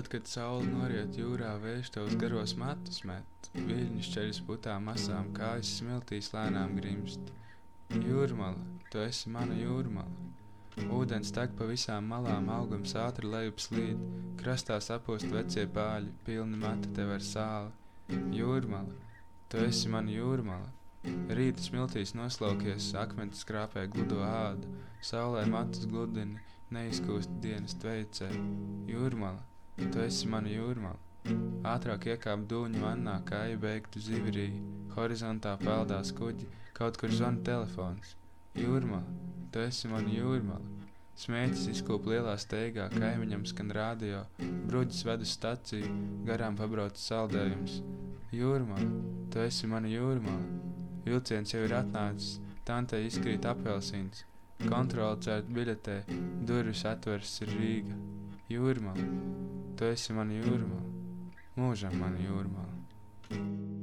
Tad, kad saule noriet jūrā, vējš tavus garos matus met, viļņu šķeļas putām masām, kājas smiltīs lēnām grimst. Jūrmala, tu esi mana jūrmala. Ūdens tek pa visām malām, augums ātri lejup slīd, krastā sapost vecie pāļi, pilni mati tev ar sāli. Jūrmala, tu esi mana jūrmala. Rīta smiltīs noslaukies, akmens skrāpē gludo ādu, saulē matus gludini, neizkūst dienas tveicē. Jūrmala, tu esi mana jūrmala. Ātrāk iekāp dūņu vannā, kā iebeigtu zivirī, horizontā peldās kuģi, kaut kur zvana telefons. Jūrmala, tu esi mana jūrmala. Smēķis izkūp lielā steigā, kaimiņam skan radio, bruģis ved uz staciju, garām pabrauc saldējums. Jūrmala, tu esi mana jūrmala. Vilciens jau ir atnācis, tantei izkrīt apelsīns, kontrola cērt biļetē, durvis atveras ir Rīga. Jūrmala, tu esi mana jūrmala, mūžam mana jūrmala.